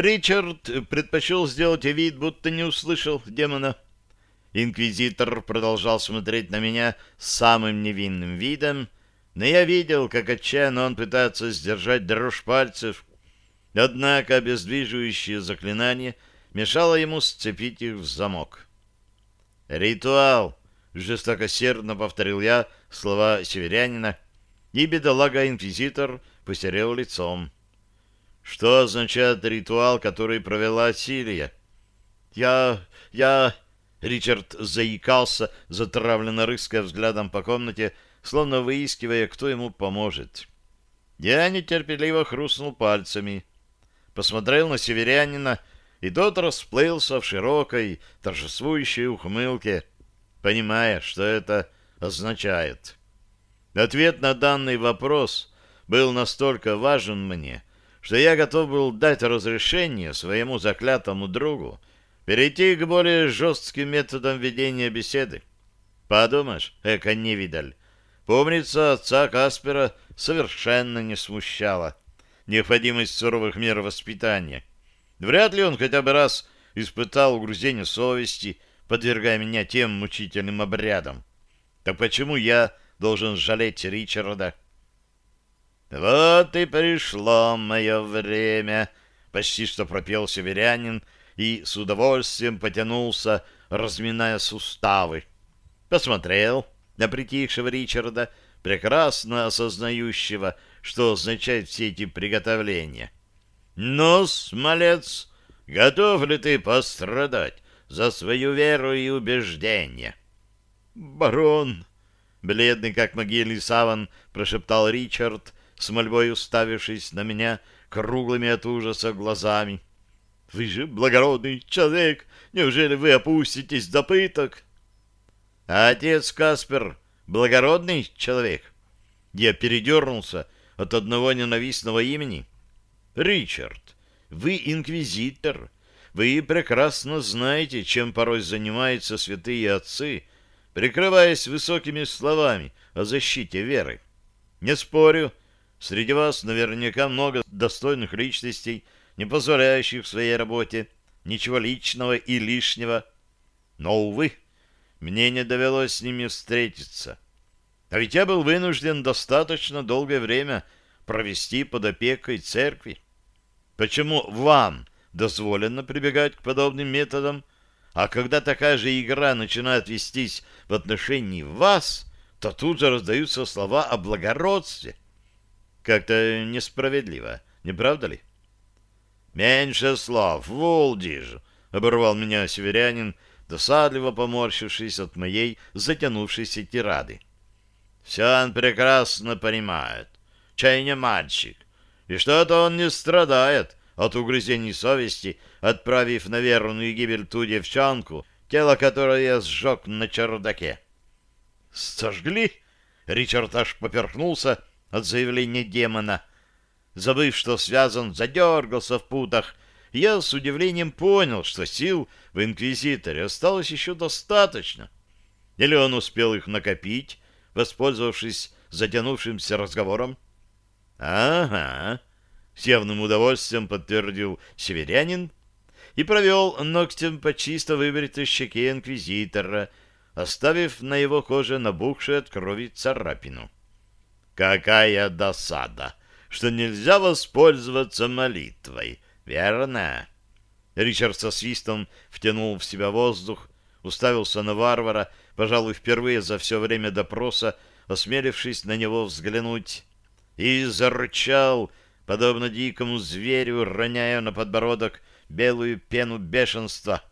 Ричард предпочел сделать вид, будто не услышал демона. Инквизитор продолжал смотреть на меня с самым невинным видом, но я видел, как отчаянно он пытается сдержать дрожь пальцев. Однако обездвиживающее заклинание мешало ему сцепить их в замок. «Ритуал!» — жестокосердно повторил я слова северянина, и бедолага-инквизитор посерел лицом. «Что означает ритуал, который провела Силия?» «Я... я...» Ричард заикался, затравленно рыская взглядом по комнате, словно выискивая, кто ему поможет. Я нетерпеливо хрустнул пальцами. Посмотрел на северянина, и тот расплылся в широкой, торжествующей ухмылке, понимая, что это означает. Ответ на данный вопрос был настолько важен мне, что я готов был дать разрешение своему заклятому другу перейти к более жестким методам ведения беседы. Подумаешь, эко-невидаль, помнится, отца Каспера совершенно не смущала необходимость суровых мер воспитания. Вряд ли он хотя бы раз испытал угрызение совести, подвергая меня тем мучительным обрядам. Так почему я должен жалеть Ричарда? «Вот и пришло мое время», — почти что пропел северянин, — и с удовольствием потянулся, разминая суставы. Посмотрел на притихшего Ричарда, прекрасно осознающего, что означают все эти приготовления. «Ну, смолец, готов ли ты пострадать за свою веру и убеждения?» «Барон!» — бледный как могильный саван прошептал Ричард, с мольбой уставившись на меня круглыми от ужаса глазами. — вы же благородный человек. Неужели вы опуститесь до пыток? Отец Каспер благородный человек. Я передернулся от одного ненавистного имени. Ричард, вы инквизитор. Вы прекрасно знаете, чем порой занимаются святые отцы, прикрываясь высокими словами о защите веры. Не спорю, среди вас наверняка много достойных личностей, не позволяющих в своей работе ничего личного и лишнего. Но, увы, мне не довелось с ними встретиться. А ведь я был вынужден достаточно долгое время провести под опекой церкви. Почему вам дозволено прибегать к подобным методам, а когда такая же игра начинает вестись в отношении вас, то тут же раздаются слова о благородстве? Как-то несправедливо, не правда ли? — «Меньше слов, Вулдиж!» — оборвал меня северянин, досадливо поморщившись от моей затянувшейся тирады. «Все он прекрасно понимает. Чай не мальчик. И что-то он не страдает от угрызений совести, отправив на верную гибель ту девчонку, тело которой я сжег на чердаке». «Сожгли?» — Ричард аж поперхнулся от заявления демона — Забыв, что связан, задергался в путах. Я с удивлением понял, что сил в Инквизиторе осталось еще достаточно. Или он успел их накопить, воспользовавшись затянувшимся разговором? «Ага», — с явным удовольствием подтвердил северянин и провел ногтем по чисто выбритой щеке инквизитора, оставив на его коже набухшую от крови царапину. «Какая досада!» что нельзя воспользоваться молитвой, верно? Ричард со свистом втянул в себя воздух, уставился на варвара, пожалуй, впервые за все время допроса, осмелившись на него взглянуть, и зарычал, подобно дикому зверю, роняя на подбородок белую пену бешенства.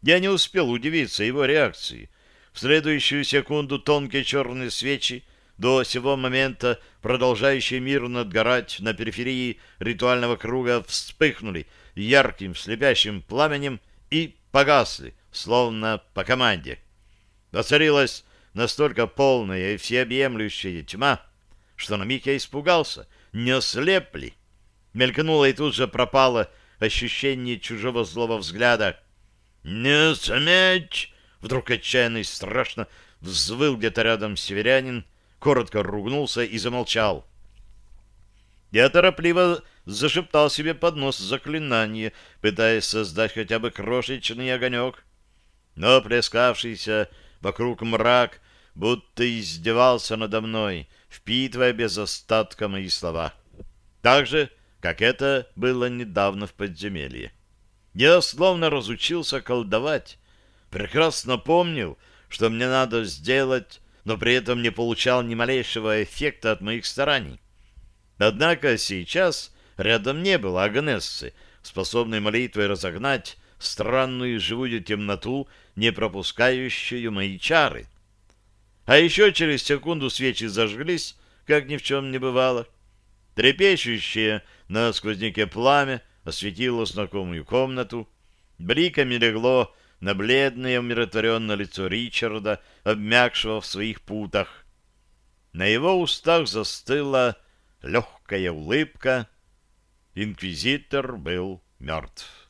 Я не успел удивиться его реакции. В следующую секунду тонкие черные свечи до сего момента продолжающие мирно отгорать на периферии ритуального круга, вспыхнули ярким слепящим пламенем и погасли, словно по команде. Воцарилась настолько полная и всеобъемлющая тьма, что на миг я испугался, не ослепли. Мелькнуло и тут же пропало ощущение чужого злого взгляда. «Не сметь!» Вдруг отчаянно и страшно взвыл где-то рядом северянин, коротко ругнулся и замолчал. Я торопливо зашептал себе под нос заклинание, пытаясь создать хотя бы крошечный огонек. Но плескавшийся вокруг мрак будто издевался надо мной, впитывая без остатка мои слова. Так же, как это было недавно в подземелье. Я словно разучился колдовать, прекрасно помнил, что мне надо сделать, но при этом не получал ни малейшего эффекта от моих стараний. Однако сейчас рядом не было Агнессы, способной молитвой разогнать странную живую темноту, не пропускающую мои чары. А еще через секунду свечи зажглись, как ни в чем не бывало. Трепещущее на сквозняке пламя осветило знакомую комнату, бликами легло на бледное умиротворенное лицо Ричарда, обмякшего в своих путах. На его устах застыла легкая улыбка. Инквизитор был мертв.